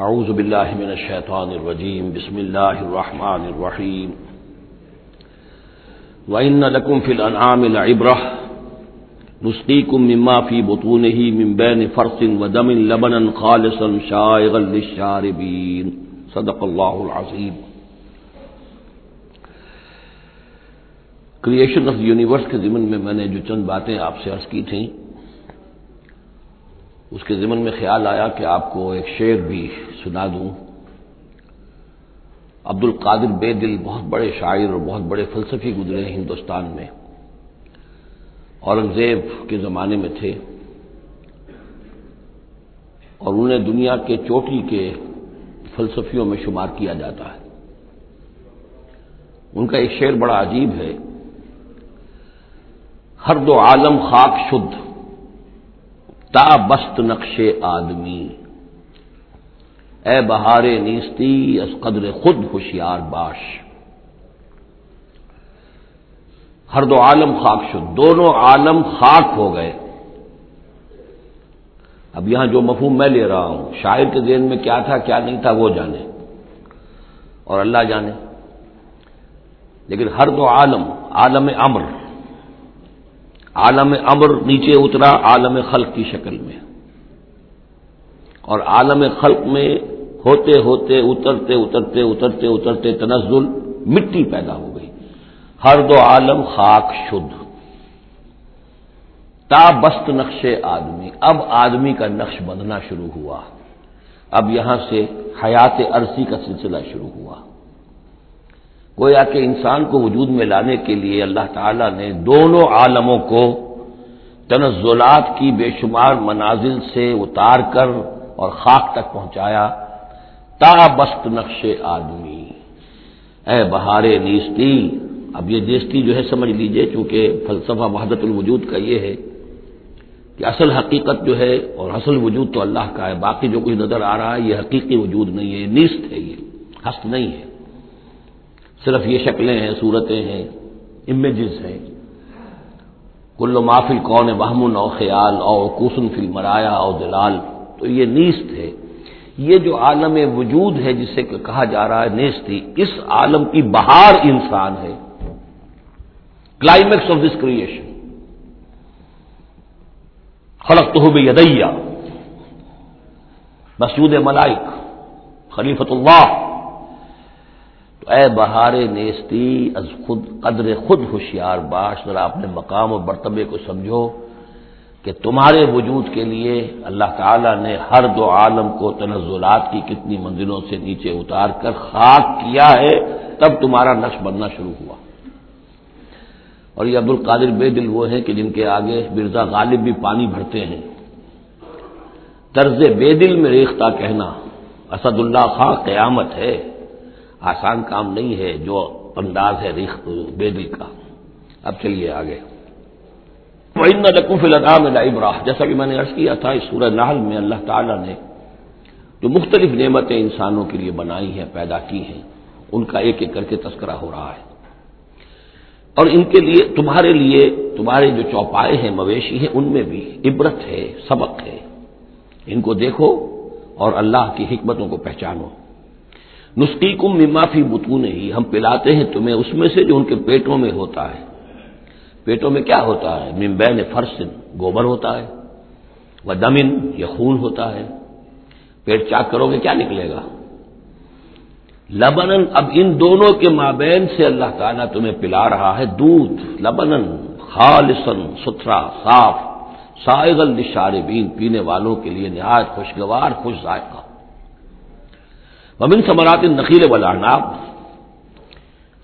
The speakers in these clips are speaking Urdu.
أعوذ بالله من الشيطان الرجيم بسم الله الرحمن الرحيم وإن لكم في الأنعام لعبرة نسقيكم مما في بطونه من بين فرث ودم لبنا خالصا شائغا للشاربين. صدق الله العظيم کریشن آف یونیورس کے ضمن میں میں نے جو چند باتیں آپ سے عرض کی تھیں اس کے ضمن میں خیال آیا کہ آپ کو ایک شعر بھی سنا دوں۔ عبد القادر بے دل بہت بڑے شاعر اور بہت بڑے فلسفی گزرے ہندوستان میں۔ اورنگزیب کے زمانے میں تھے۔ اور انہیں دنیا کے چوٹی کے فلسفیوں میں شمار کیا جاتا ہے۔ ان کا ایک شعر بڑا عجیب ہے۔ ہر دو عالم خاک شدھ۔ تا بست نقش آدمی۔ اے بہار نیستی، از قدر خود ہوشیار باش۔ ہر دو عالم خاک شد، دونوں عالم خاک ہو گئے۔ اب یہاں جو مفہوم میں لے رہا ہوں، شاعر کے ذہن میں کیا تھا، کیا نہیں تھا، وہ جانے۔ اور اللہ جانے۔ لیکن ہر دو عالم عالم امر۔ عالم امر نیچے اترا عالم خلق کی شکل میں۔ اور عالم خلق میں ہوتے ہوتے اترتے اترتے اترتے اترتے تنزل مٹی پیدا ہو گئی۔ ہر دو عالم خاک شدھ۔ تا بست نقش آدمی۔ اب آدمی کا نقش بندنا شروع ہوا۔ اب یہاں سے حیات عرصی کا سلسلہ شروع ہوا۔ گویا کہ انسان کو وجود میں لانے کے لیے اللہ تعالی نے دونوں عالموں کو تنزلات کی بے شمار منازل سے اتار کر اور خاک تک پہنچایا۔ تا بست نقش آدمی۔ اے بہار نیستی، اب یہ نیستی جو ہے سمجھ لیجیے چونکہ فلسفہ وحدت الوجود کا یہ ہے کہ اصل حقیقت جو ہے اور اصل وجود تو اللہ کا ہے، باقی جو کچھ نظر آ رہا ہے، یہ حقیقی وجود نہیں ہے نیست ہے یہ ہست نہیں ہے۔ صرف یہ شکلیں ہیں، صورتیں ہیں امیجز ہیں۔ کل مافل کون بہمن او خیال او کوسن فل مرایا او دلال۔ تو یہ نیست ہے۔ یہ جو عالم وجود ہے، جسے کہا جا رہا ہے نیستی اس عالم کی بہار انسان ہے۔ کلائمیکس آف دس کریشن خلق تو بھی یدیا مسجود ملائک خلیفت اللہ۔ تو اے بہار نیستی، از خود قدر خود ہوشیار باش، ذرا اپنے مقام اور مرتبے کو سمجھو کہ تمہارے وجود کے لیے اللہ تعالی نے ہر دو عالم کو تنزلات کی کتنی منزلوں سے نیچے اتار کر خاک کیا ہے، تب تمہارا نقش بننا شروع ہوا۔ اور یہ عبد القادر بے دل وہ ہیں کہ جن کے آگے مرزا غالب بھی پانی بھرتے ہیں۔ طرز بے دل میں ریختہ کہنا اسد اللہ خاں قیامت ہے۔ آسان کام نہیں ہے جو انداز ہے ریخت بے دل کا۔ اب چلیے آگے۔ لقف الام ابراہ جیسا کہ میں نے عرض کیا تھا، اس سورہ نحل میں اللہ تعالی نے جو مختلف نعمتیں انسانوں کے لیے بنائی ہیں، پیدا کی ہیں، ان کا ایک ایک کر کے تذکرہ ہو رہا ہے۔ اور ان کے لیے، تمہارے لیے، تمہارے جو چوپائے ہیں، مویشی ہیں، ان میں بھی عبرت ہے، سبق ہے۔ ان کو دیکھو اور اللہ کی حکمتوں کو پہچانو۔ نسخی کم ممافی بتون ہی ہم پلاتے ہیں تمہیں اس میں سے جو ان کے پیٹوں میں ہوتا ہے۔ پیٹوں میں کیا ہوتا ہے؟ ممبین فرش گوبر ہوتا ہے وہ دمن یا خون ہوتا ہے۔ پیٹ چاک کرو گے کیا نکلے گا؟ لبنن اب ان دونوں کے مابین سے اللہ تعالیٰ تمہیں پلا رہا ہے دودھ لبنن خالصن ستھرا، صاف سائغل نشاربین پینے والوں کے لیے نہایت خوشگوار، خوش ذائقہ۔ ومن ثمرات نخیل والعناب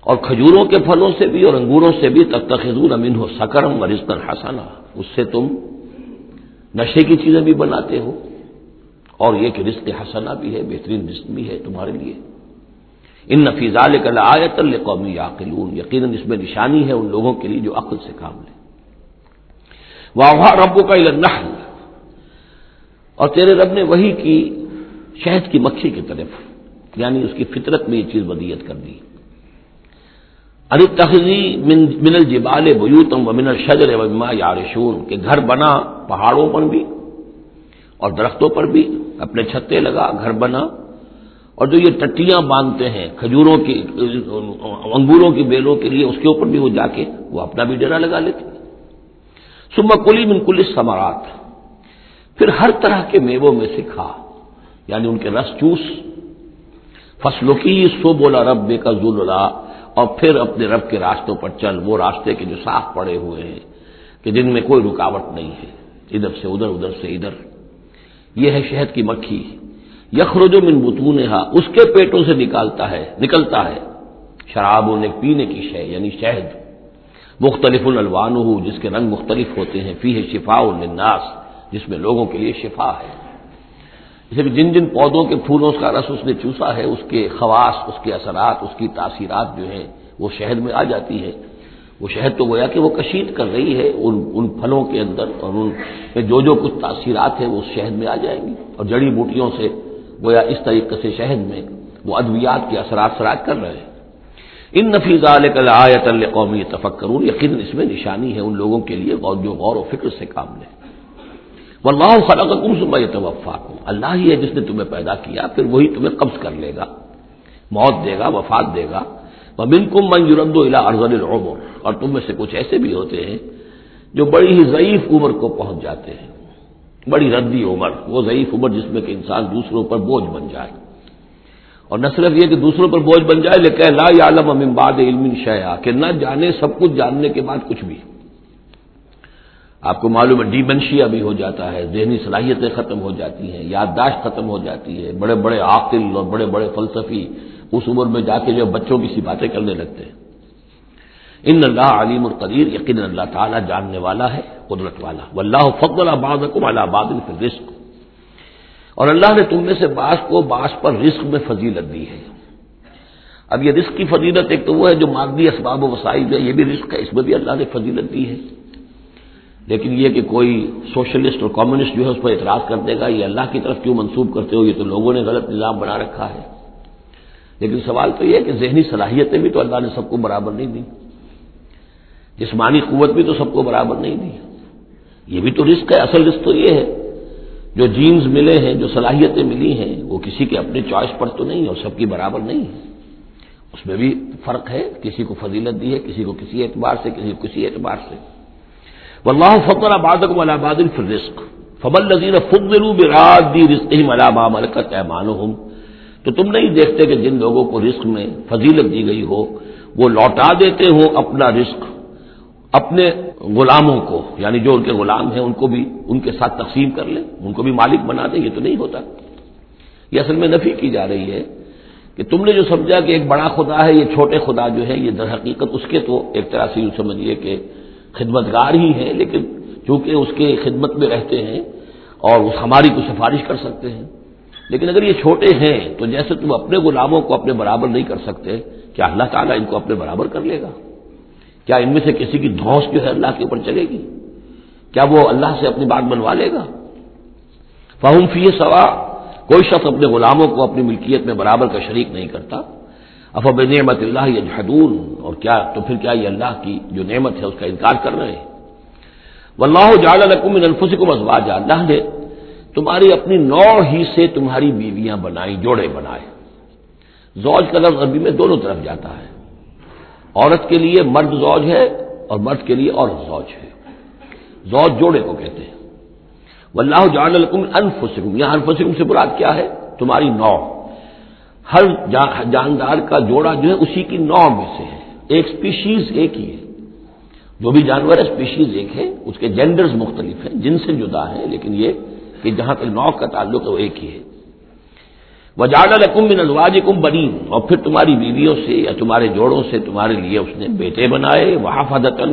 اور کھجوروں کے پھلوں سے بھی اور انگوروں سے بھی تک تخذون امین ہو سکرم و رزقن حسنا۔ اس سے تم نشے کی چیزیں بھی بناتے ہو، اور یہ کہ رزق حسنا بھی ہے، بہترین رزق بھی ہے تمہارے لیے۔ ان نفیز آیت القومی یاقلون، یقیناً اس میں نشانی ہے ان لوگوں کے لیے جو عقل سے کام لے واہ ربو کا النحل، اور تیرے رب نے وہی کی شہد کی مکھی کی طرف یعنی اس کی فطرت میں یہ چیز بدیت کر دی۔ اری تخذی من الجبال بیوتم و من الشجر و مما یارشون کہ گھر بنا پہاڑوں پر بھی اور درختوں پر بھی، اپنے چھتے لگا، گھر بنا۔ اور جو یہ ٹٹیاں باندھتے ہیں، کھجوروں کی، انگوروں کی بیلوں کے لیے، اس کے اوپر بھی وہ جا کے وہ اپنا بھی ڈیرا لگا لیتے۔ صبح کلی من کلی سمارات پھر ہر طرح کے میووں میں سے کھا یعنی ان کے رس چوس فصلوں کی سو بولا رب بے کا ذولا اور پھر اپنے رب کے راستوں پر چل، وہ راستے کے جو صاف پڑے ہوئے ہیں، کہ جن میں کوئی رکاوٹ نہیں ہے، ادھر سے ادھر ادھر سے ادھر۔ یہ ہے شہد کی مکھی۔ یخرج من بتون اس کے پیٹوں سے نکالتا ہے، نکلتا ہے۔ شراب نے پینے کی شہ یعنی شہد۔ مختلف الوان ہو جس کے رنگ مختلف ہوتے ہیں فی ہے شفا الناس جس میں لوگوں کے لیے شفا ہے۔ جیسے جن جن پودوں کے پھولوں کا رس اس نے چوسا ہے، اس کے خواص، اس کے اثرات، اس کی تاثیرات جو ہیں، وہ شہد میں آ جاتی ہے وہ شہد تو گویا کہ وہ کشید کر رہی ہے ان ان پھلوں کے اندر اور ان میں جو جو کچھ تاثیرات ہیں وہ اس شہد میں آ جائیں گی۔ اور جڑی بوٹیوں سے گویا اس طریقے سے شہد میں وہ ادویات کے اثرات سراج کر رہے ہیں۔ ان نفیز آیت قومی تفکر یقین اس میں نشانی ہے، ان لوگوں کے لیے جو غور و فکر سے کام لے وہ اللہ خلا کا کم اللہ ہی ہے جس نے تمہیں پیدا کیا، پھر وہی تمہیں قبض کر لے گا، موت دے گا، وفات دے گا۔ وہ بن من یورد الا ارزل العمر۔ اور تم میں سے کچھ ایسے بھی ہوتے ہیں جو بڑی ہی ضعیف عمر کو پہنچ جاتے ہیں۔ بڑی ردی عمر، وہ ضعیف عمر جس میں کہ انسان دوسروں پر بوجھ بن جائے۔ اور نہ صرف یہ کہ دوسروں پر بوجھ بن جائے، لیکن لا عالم امباد علم شیا کہ نہ جانے، سب کچھ جاننے کے بعد کچھ بھی۔ آپ کو معلوم ہے ڈیمنشیا بھی ہو جاتا ہے، ذہنی صلاحیتیں ختم ہو جاتی ہیں، یادداشت ختم ہو جاتی ہے، بڑے بڑے عاقل اور بڑے بڑے فلسفی اس عمر میں جا کے جو بچوں کی سی باتیں کرنے لگتے ہیں۔ ان اللہ علیم القدیر یقین اللہ تعالیٰ جاننے والا ہے، قدرت والا۔ و اللہ فخر آباد کو آباد رسک اور اللہ نے تم میں سے باس کو باس پر رزق میں فضیلت دی ہے۔ اب یہ رزق کی فضیلت ایک تو وہ ہے جو مادی اسباب و وسائل ہے یہ بھی رزق ہے، اس میں بھی اللہ نے فضیلت دی ہے۔ لیکن یہ کہ کوئی سوشلسٹ اور کمیونسٹ جو ہے اس پر اعتراض کر دے گا، یہ اللہ کی طرف کیوں منسوب کرتے ہو؟ یہ تو لوگوں نے غلط نظام بنا رکھا ہے۔ لیکن سوال تو یہ کہ ذہنی صلاحیتیں بھی تو اللہ نے سب کو برابر نہیں دی۔ جسمانی قوت بھی تو سب کو برابر نہیں دی۔ یہ بھی تو رسک ہے، اصل رسک تو یہ ہے۔ جو جینز ملے ہیں، جو صلاحیتیں ملی ہیں، وہ کسی کے اپنے چوائس پر تو نہیں اور سب کی برابر نہیں ہے اس میں بھی فرق ہے، کسی کو فضیلت دی ہے، کسی کو کسی اعتبار سے، کسی کو کسی اعتبار سے۔ واللہ فضل آبادک والا بادل فر رسک فبل نذیر فضلو براد دی رسک ملا با ملکت تو تم نہیں دیکھتے کہ جن لوگوں کو رزق میں فضیلت دی گئی ہو، وہ لوٹا دیتے ہو اپنا رزق، اپنے غلاموں کو یعنی جو ان کے غلام ہیں ان کو بھی ان کے ساتھ تقسیم کر لیں، ان کو بھی مالک بنا دیں، یہ تو نہیں ہوتا۔ یہ اصل میں نفی کی جا رہی ہے کہ تم نے جو سمجھا کہ ایک بڑا خدا ہے، یہ چھوٹے خدا جو ہے یہ در حقیقت اس کے تو ایک طرح سے یوں سمجھیے کہ خدمت گار ہی ہیں، لیکن چونکہ اس کے خدمت میں رہتے ہیں اور اس ہماری کو سفارش کر سکتے ہیں۔ لیکن اگر یہ چھوٹے ہیں، تو جیسے تم اپنے غلاموں کو اپنے برابر نہیں کر سکتے، کیا اللہ تعالیٰ ان کو اپنے برابر کر لے گا؟ کیا ان میں سے کسی کی دھوس جو ہے اللہ کے اوپر چلے گی؟ کیا وہ اللہ سے اپنی بات بنوا لے گا؟ فہم فی سوا کوئی شخص اپنے غلاموں کو اپنی ملکیت میں برابر کا شریک نہیں کرتا۔ افب نعمت اللہ یجحدون اور کیا، تو پھر کیا یہ اللہ کی جو نعمت ہے اس کا انکار کر رہے ہیں؟ واللہ جعل لکم من انفسکم ازواجا، اللہ نے تمہاری اپنی نو ہی سے تمہاری بیویاں بنائی، جوڑے بنائے۔ زوج کا لفظ عربی میں دونوں طرف جاتا ہے۔ عورت کے لیے مرد زوج ہے اور مرد کے لیے عورت زوج ہے۔ زوج جوڑے کو کہتے ہیں۔ واللہ جعل لکم انفسکم، یہاں انفسکم سے براد کیا ہے؟ تمہاری نو۔ ہر جاندار کا جوڑا جو ہے اسی کی نو میں سے ہے۔ ایک سپیشیز ایک ہی ہے۔ جو بھی جانور ہے اسپیشیز ایک ہے۔ اس کے جینڈرز مختلف ہیں، جن سے جدا ہے لیکن یہ کہ جہاں تک نو کا تعلق ہے، وہ ایک ہی ہے۔ وجال القم من ازواج کم بنی اور پھر تمہاری بیویوں سے یا تمہارے جوڑوں سے تمہارے لیے اس نے بیٹے بنائے۔ وہاں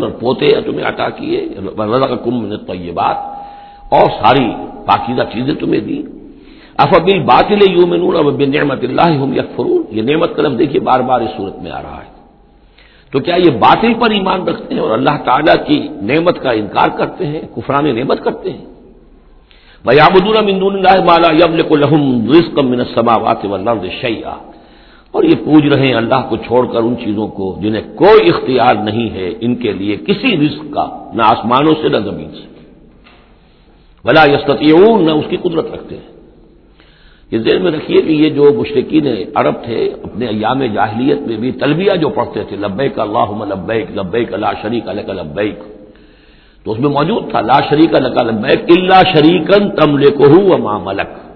اور پوتے یا تمہیں عطا کیے۔ کم من طیبات اور ساری پاکیزہ چیزیں تمہیں دی افبل باطل یوں میں نور اب نعمت اللہ ہوں یکفرون؟ یہ نعمت قلم دیکھیے بار بار اس صورت میں آ رہا ہے۔ تو کیا یہ باطل پر ایمان رکھتے ہیں اور اللہ تعالیٰ کی نعمت کا انکار کرتے ہیں؟ کفران نعمت کرتے ہیں۔ شیا اور یہ پوج رہے ہیں اللہ کو چھوڑ کر ان چیزوں کو جنہیں کوئی اختیار نہیں ہے، ان کے لیے کسی رزق کا، نہ آسمانوں سے، نہ زمین سے۔ بلا یستیون نہ اس کی قدرت رکھتے ہیں۔ یہ ذہن میں رکھیے کہ یہ جو مشرقین عرب تھے، اپنے ایام جاہلیت میں بھی تلبیہ جو پڑھتے تھے، لبیک اللہ لبیک لبیک اللہ شریک اللہ لبیک، تو اس میں موجود تھا، لا شریک اللہ لبیک اللہ شریکن تملے کو ماں ملک۔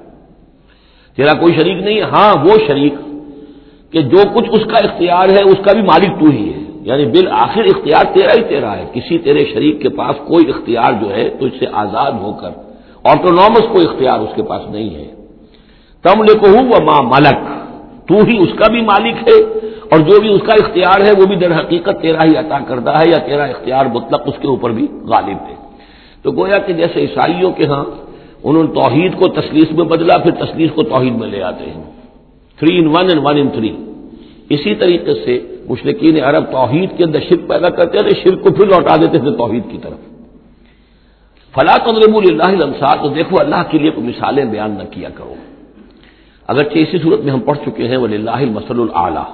تیرا کوئی شریک نہیں؟ ہاں وہ شریک کہ جو کچھ اس کا اختیار ہے، اس کا بھی مالک تو ہی ہے۔ یعنی بالآخر اختیار تیرا ہی تیرا ہے۔ کسی تیرے شریک کے پاس کوئی اختیار جو ہے، تو اس سے آزاد ہو کر آٹونامس کوئی اختیار اس کے پاس نہیں ہے۔ تم لے کو وہ ماں ملک۔ تو ہی اس کا بھی مالک ہے اور جو بھی اس کا اختیار ہے وہ بھی در حقیقت تیرا ہی عطا کردہ ہے یا تیرا اختیار مطلق اس کے اوپر بھی غالب ہے۔ تو گویا کہ جیسے عیسائیوں کے ہاں انہوں نے توحید کو تسلیس میں بدلا، پھر تسلیس کو توحید میں لے آتے ہیں۔ Three in one and one in three اسی طریقے سے مشرقین عرب توحید کے اندر شرک پیدا کرتے تھے شرک کو پھر لوٹا دیتے تھے توحید کی طرف۔ فلاں تنظم اللہ تو دیکھو اللہ کے لیے کوئی مثالیں بیان نہ کیا کرو۔ اگرچہ اسی صورت میں ہم پڑھ چکے ہیں وہ اللہ مسل العلیٰ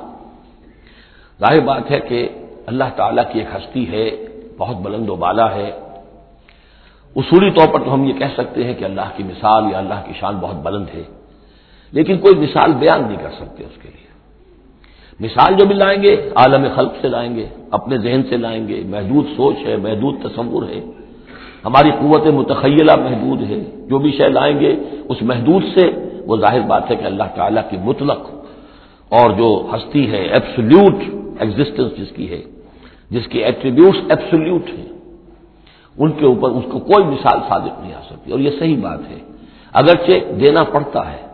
ظاہر بات ہے کہ اللہ تعالیٰ کی ایک ہستی ہے، بہت بلند و بالا ہے۔ اصولی طور پر تو ہم یہ کہہ سکتے ہیں کہ اللہ کی مثال یا اللہ کی شان بہت بلند ہے، لیکن کوئی مثال بیان نہیں کر سکتے اس کے لیے۔ مثال جو بھی لائیں گے، عالم خلق سے لائیں گے، اپنے ذہن سے لائیں گے، محدود سوچ ہے، محدود تصور ہے۔ ہماری قوت متخیلہ محدود ہے۔ جو بھی شے لائیں گے، اس محدود سے وہ ظاہر بات ہے کہ اللہ تعالیٰ کی مطلق اور جو ہستی ہے ایبسلیوٹ ایگزٹینس جس کی ہے، جس کی ایٹریبیوٹس ایبسلیوٹ ہیں، ان کے اوپر اس کو کوئی مثال صادق نہیں آ سکتی۔ اور یہ صحیح بات ہے۔ اگرچہ دینا پڑتا ہے،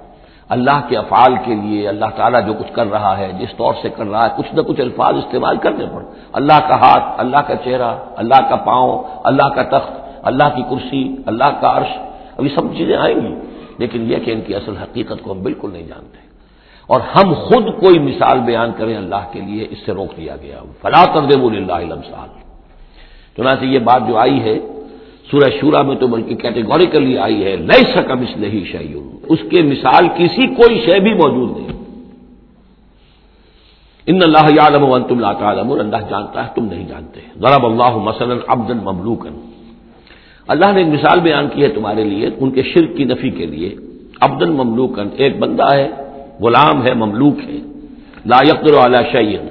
اللہ کے افعال کے لیے، اللہ تعالیٰ جو کچھ کر رہا ہے، جس طور سے کر رہا ہے، کچھ نہ کچھ الفاظ استعمال کرنے پڑ اللہ کا ہاتھ، اللہ کا چہرہ، اللہ کا پاؤں، اللہ کا تخت، اللہ کی کرسی، اللہ کا عرش، اب یہ سب چیزیں آئیں گی۔ لیکن یہ کہ ان کی اصل حقیقت کو ہم بالکل نہیں جانتے اور ہم خود کوئی مثال بیان کریں اللہ کے لیے، اس سے روک دیا گیا۔ فلا کر دے بول اللہ چنانچہ یہ بات جو آئی ہے، سورہ شورا میں تو بلکہ کیٹیگوریکلی آئی ہے لئی سکم اس نہیں شعیون اس کے مثال کسی کوئی شے بھی موجود نہیں۔ ان اللہ عالم و تم عالم اللہ جانتا ہے، تم نہیں جانتے۔ ضرب اللہ مثلاً ابدن مملوکن اللہ نے ایک مثال بیان کی ہے تمہارے لیے، ان کے شرک کی نفی کے لیے۔ ابدن مملوکن، ایک بندہ ہے، غلام ہے، مملوک ہے۔ لا یقر والا شعین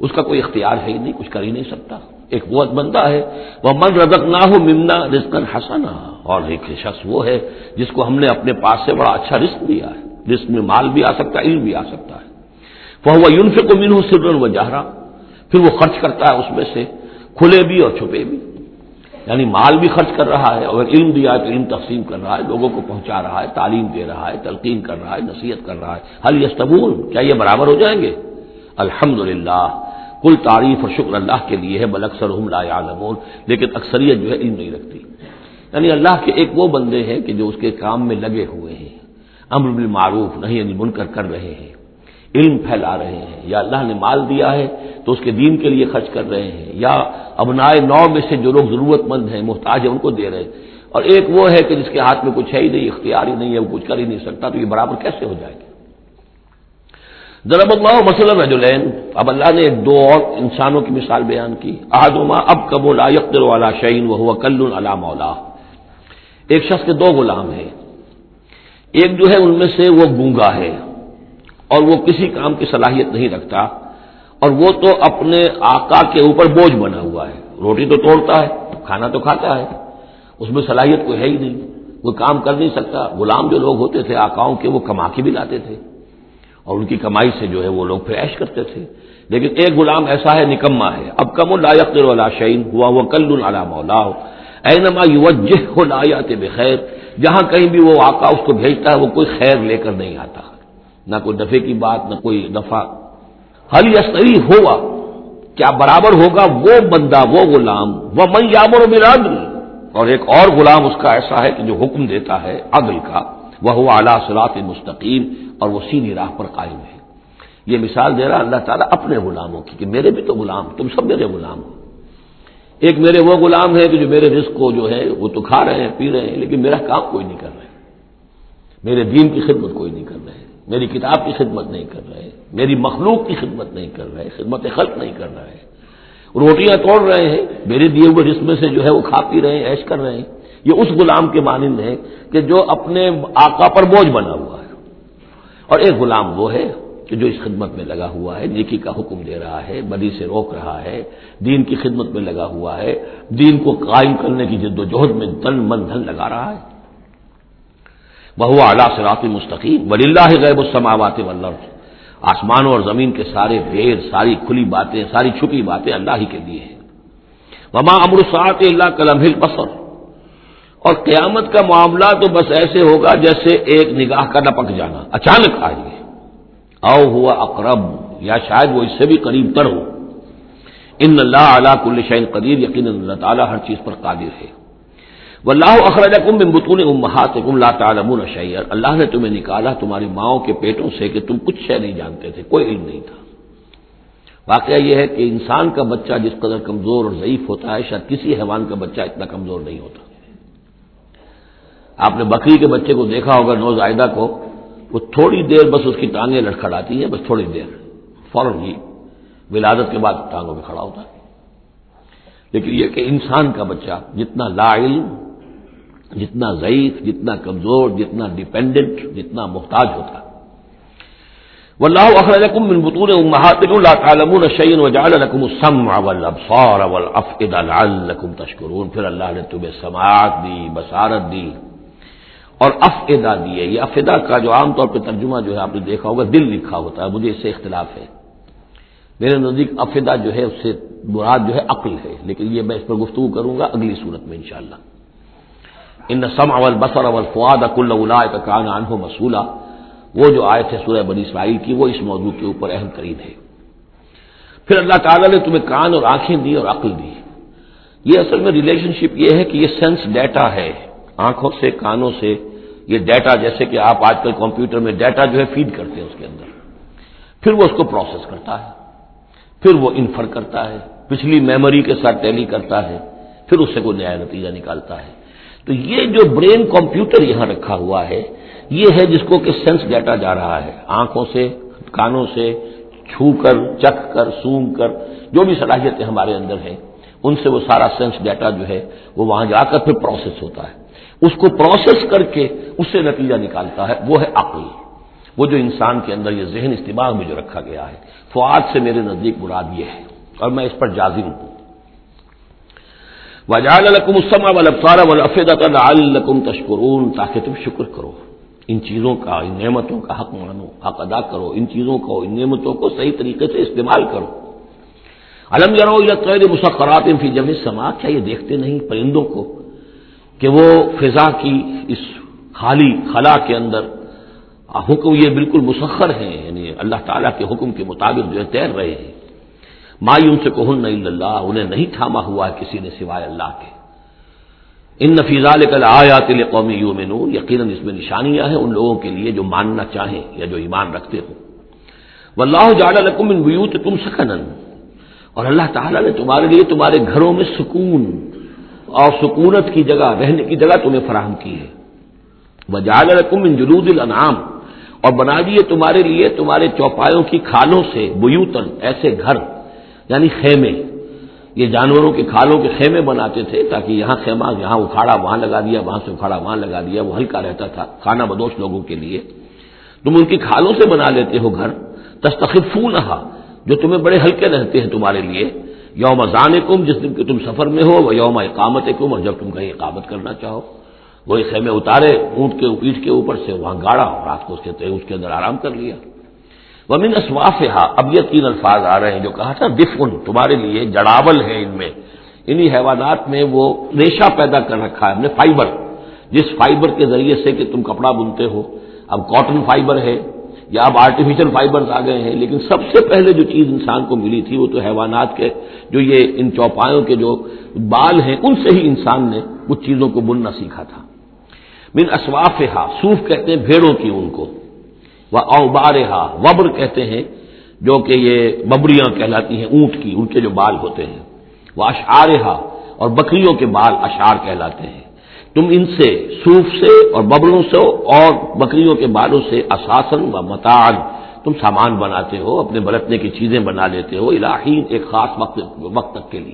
اس کا کوئی اختیار ہے ہی نہیں، کچھ کر ہی نہیں سکتا۔ ایک بہت بندہ ہے۔ وہ من رزق نہ ہو ممنا رزقن حسنا۔ اور ایک شخص وہ ہے، جس کو ہم نے اپنے پاس سے بڑا اچھا رزق دیا ہے۔ رزق میں مال بھی آ سکتا ہے، علم بھی آ سکتا ہے۔ وہ یونف کو من ہو سر و جہرا پھر وہ خرچ کرتا ہے اس میں سے، کھلے بھی اور چھپے بھی۔ یعنی مال بھی خرچ کر رہا ہے اور علم دیا ہے تو علم تقسیم کر رہا ہے، لوگوں کو پہنچا رہا ہے، تعلیم دے رہا ہے، تلقین کر رہا ہے، نصیحت کر رہا ہے۔ حل یستبون کیا یہ برابر ہو جائیں گے؟ الحمد کل تعریف اور شکر اللہ کے لیے ہے، بل اکثر ہم لا عالمون لیکن اکثریت جو ہے علم نہیں رکھتی۔ یعنی اللہ کے ایک وہ بندے ہیں کہ جو اس کے کام میں لگے ہوئے ہیں۔ امر بالمعروف نہیں یعنی بن کر کر رہے ہیں۔ علم پھیلا رہے ہیں، یا اللہ نے مال دیا ہے تو اس کے دین کے لیے خرچ کر رہے ہیں، یا ابنائے نو میں سے جو لوگ ضرورت مند ہیں، محتاج ہیں، ان کو دے رہے ہیں۔ اور ایک وہ ہے کہ جس کے ہاتھ میں کچھ ہے ہی نہیں اختیار ہی نہیں ہے، وہ کچھ کر ہی نہیں سکتا، تو یہ برابر کیسے ہو جائے گا ضرب اللہ مسلم رجلین۔ اب اللہ نے ایک دو اور انسانوں کی مثال بیان کی۔ آدما اب کب لا یقر والا شعین وہ کل علا مولا۔ ایک شخص کے دو غلام ہیں۔ ایک جو ہے ان میں سے وہ گونگا ہے۔ اور وہ کسی کام کی صلاحیت نہیں رکھتا اور وہ تو اپنے آقا کے اوپر بوجھ بنا ہوا ہے روٹی تو توڑتا ہے کھانا تو کھاتا ہے اس میں صلاحیت کوئی ہے ہی نہیں وہ کام کر نہیں سکتا غلام جو لوگ ہوتے تھے آکاؤں کے وہ کما کے بھی لاتے تھے اور ان کی کمائی سے جو ہے وہ لوگ پھر عیش کرتے تھے لیکن ایک غلام ایسا ہے نکما ہے اب کم اللہ شعین ہوا وہ کل العلا مولا اینما یوجہ ہو لایات بخیر جہاں کہیں بھی وہ آقا اس کو بھیجتا ہے وہ کوئی خیر لے کر نہیں آتا نہ کوئی دفے کی بات، نہ کوئی دفاع حل یسری ہوا، کیا برابر ہوگا وہ بندہ، وہ غلام؟ وہ من یامر برادری اور ایک اور غلام اس کا ایسا ہے کہ جو حکم دیتا ہے عدل کا وہ ہوا اعلیٰ صلاح مستقیم، اور وہ سینی راہ پر قائم ہے۔ یہ مثال دے رہا اللہ تعالیٰ اپنے غلاموں کی کہ میرے بھی تو غلام، تم سب میرے غلام ہو۔ ایک میرے وہ غلام ہے کہ جو میرے رزق کو جو ہے وہ تو کھا رہے ہیں، پی رہے ہیں، لیکن میرا کام کوئی نہیں کر رہے۔ میرے دین کی خدمت کوئی نہیں کر رہے۔ میری کتاب کی خدمت نہیں کر رہے، میری مخلوق کی خدمت نہیں کر رہے، خدمت خلق نہیں کر رہے۔ روٹیاں توڑ رہے ہیں، میرے دیے ہوئے رسم سے جو ہے وہ کھا پی رہے ہیں ایش کر رہے ہیں۔ یہ اس غلام کے مانند ہے کہ جو اپنے آقا پر بوجھ بنا ہوا ہے۔ اور ایک غلام وہ ہے کہ جو اس خدمت میں لگا ہوا ہے، نیکی کا حکم دے رہا ہے بدی سے روک رہا ہے، دین کی خدمت میں لگا ہوا ہے، دین کو قائم کرنے کی جد و جہد میں دن من دھن لگا رہا ہے۔ بہو اعلیٰ سرافی مستقیم ولی اللہ غیب السماوات والارض۔ آسمانوں اور زمین کے سارے بیر ساری کھلی باتیں، ساری چھپی باتیں اللہ ہی کے لیے ہیں۔ وما امر سات اللہ کلم بسر اور قیامت کا معاملہ تو بس ایسے ہوگا جیسے ایک نگاہ کا نپک جانا۔ اچانک آئیں گے او ہوا اقرب، یا شاید وہ اس سے بھی قریب تر ہو۔ ان اللہ علیہ کل شعین قدیر یقین اللہ تعالیٰ ہر چیز پر قادر ہے۔ اللہ اخراج کم بتون امہات کم اللہ اللہ نے تمہیں نکالا تمہاری ماؤں کے پیٹوں سے کہ تم کچھ شے نہیں جانتے تھے، کوئی علم نہیں تھا۔ واقعہ یہ ہے کہ انسان کا بچہ جس قدر کمزور اور ضعیف ہوتا ہے، شاید کسی حیوان کا بچہ اتنا کمزور نہیں ہوتا۔ آپ نے بکری کے بچے کو دیکھا ہوگا نوزائیدہ کو، وہ تھوڑی دیر بس اس کی ٹانگیں لٹکھڑاتی ہیں، بس تھوڑی دیر، فوراً ہی ولادت کے بعد ٹانگوں میں کھڑا ہوتا ہے۔ لیکن یہ کہ انسان کا بچہ جتنا لا علم جتنا ضعیف، جتنا کمزور، جتنا ڈپینڈنٹ جتنا محتاج ہوتا۔ واللہ اخرجکم من بطون امہاتکم لا تعلمون شیئا وجعل لکم السمع والابصار والافئدہ لعلکم تشکرون۔ پھر اللہ نے تمہیں سماعت دی، بصارت دی اور افدا دیے۔ یہ افدا کا جو عام طور پہ ترجمہ جو ہے، آپ نے دیکھا ہوگا، دل لکھا ہوتا ہے۔ مجھے اس سے اختلاف ہے۔ میرے نزدیک افدا جو ہے، اس سے مراد جو ہے، عقل ہے۔ لیکن یہ میں اس پر گفتگو کروں گا اگلی صورت میں انشاءاللہ۔ ان سم اول بسر اول فواد اک اللہ کا کان ہو مسولہ وہ جو آئے تھے سورہ بنی اسرائیل کی، وہ اس موضوع کے اوپر اہم ترین ہے۔ پھر اللہ تعالیٰ نے تمہیں کان اور آنکھیں دی اور عقل دی۔ یہ اصل میں ریلیشن شپ یہ ہے کہ یہ سینس ڈیٹا ہے۔ آنکھوں سے، کانوں سے، یہ ڈیٹا جیسے کہ آپ آج کل کمپیوٹر میں ڈیٹا جو ہے فیڈ کرتے ہیں اس کے اندر۔ پھر وہ اس کو پروسیس کرتا ہے۔ پھر وہ انفر کرتا ہے۔ پچھلی میموری کے ساتھ ٹیلی کرتا ہے۔ پھر اس سے کوئی نیا نتیجہ نکالتا ہے۔ تو یہ جو برین کمپیوٹر یہاں رکھا ہوا ہے، یہ ہے جس کو کہ سینس ڈیٹا جا رہا ہے۔ آنکھوں سے، کانوں سے، چھو کر، چکھ کر، سونگ کر، جو بھی صلاحیتیں ہمارے اندر ہیں، ان سے وہ سارا سینس ڈیٹا جو ہے، وہ وہاں جا کر پھر پروسیس ہوتا ہے۔ اس کو پروسیس کر کے اس سے نتیجہ نکالتا ہے، وہ ہے عقل۔ وہ جو انسان کے اندر یہ ذہن استعمال میں جو رکھا گیا ہے فواد سے میرے نزدیک مراد یہ ہے۔ اور میں اس پر جازم ہوں۔ وجال القم اسما ولفسارا ولفم تشکرون تاکہ تم شکر کرو۔ ان چیزوں کا، ان نعمتوں کا حق مانو، حق ادا کرو۔ ان چیزوں کو، ان نعمتوں کو صحیح طریقے سے استعمال کرو۔ علم یارو یا مسخرات فی جب سما کیا یہ دیکھتے نہیں پرندوں کو کہ وہ فضا کی اس خالی خلا کے اندر حکم یہ بالکل مسخر ہیں یعنی اللہ تعالیٰ کے حکم کے مطابق جو ہے تیر رہے ہیں۔ مایون سے کہن اللہ، انہیں نہیں تھاما ہوا ہے کسی نے سوائے اللہ کے۔ ان نفیزہ کل آیات قومی یومن یقیناً اس میں نشانیاں ہیں ان لوگوں کے لیے جو ماننا چاہیں یا جو ایمان رکھتے ہوں۔ و اللہ جالم ان ویوت تم سکن اور اللہ تعالیٰ نے تمہارے لیے تمہارے گھروں میں سکون اور سکونت کی جگہ، رہنے کی جگہ تمہیں فراہم کی ہے۔ وہ وجال رقم ان جلود الانعام، اور بنا دیے تمہارے لیے تمہارے چوپایوں کی کھالوں سے بیوتن ایسے گھر یعنی خیمے یہ جانوروں کے کھالوں کے خیمے بناتے تھے تاکہ یہاں خیمہ یہاں اکھاڑا وہاں لگا دیا، وہاں سے اکھاڑا وہاں لگا دیا، وہ ہلکا رہتا تھا کھانا بدوش لوگوں کے لیے۔ تم ان کی کھالوں سے بنا لیتے ہو گھر۔ تستخف جو تمہیں بڑے ہلکے رہتے ہیں تمہارے لیے۔ یوم زان کم جس دن کے تم سفر میں ہو وہ یوم اقامت کم اور جب تم کہیں اقامت کرنا چاہو۔ وہ خیمے اتارے، اونٹ کے پیٹ کے اوپر سے، وہاں گاڑا رات کو اس کے اس کے اندر آرام کر لیا۔ ومن اسواف اب یہ تین الفاظ آ رہے ہیں جو کہا تھا ڈفن تمہارے لیے جڑاول ہے ان میں۔ انہی حیوانات میں وہ ریشا پیدا کر رکھا ہے، ہم نے فائبر، جس فائبر کے ذریعے سے کہ تم کپڑا بنتے ہو۔ اب کاٹن فائبر ہے، یا اب آرٹیفیشل فائبرز آ گئے ہیں، لیکن سب سے پہلے جو چیز انسان کو ملی تھی وہ تو حیوانات کے، جو یہ ان چوپایوں کے جو بال ہیں، ان سے ہی انسان نے کچھ چیزوں کو بننا سیکھا تھا۔ من اسواف ہا سوف کہتے ہیں بھیڑوں کی، ان کو۔ وہ اوبارہا وبر کہتے ہیں، جو کہ یہ ببریاں کہلاتی ہیں، اونٹ کی، ان کے جو بال ہوتے ہیں۔ وہ اشعار اور بکریوں کے بال اشعار کہلاتے ہیں۔ تم ان سے سوف سے اور ببروں سے، اور بکریوں کے بالوں سے اساسن و متان تم سامان بناتے ہو، اپنے برتنے کی چیزیں بنا لیتے ہو، الہین، ایک خاص وقت وقت تک کے لیے۔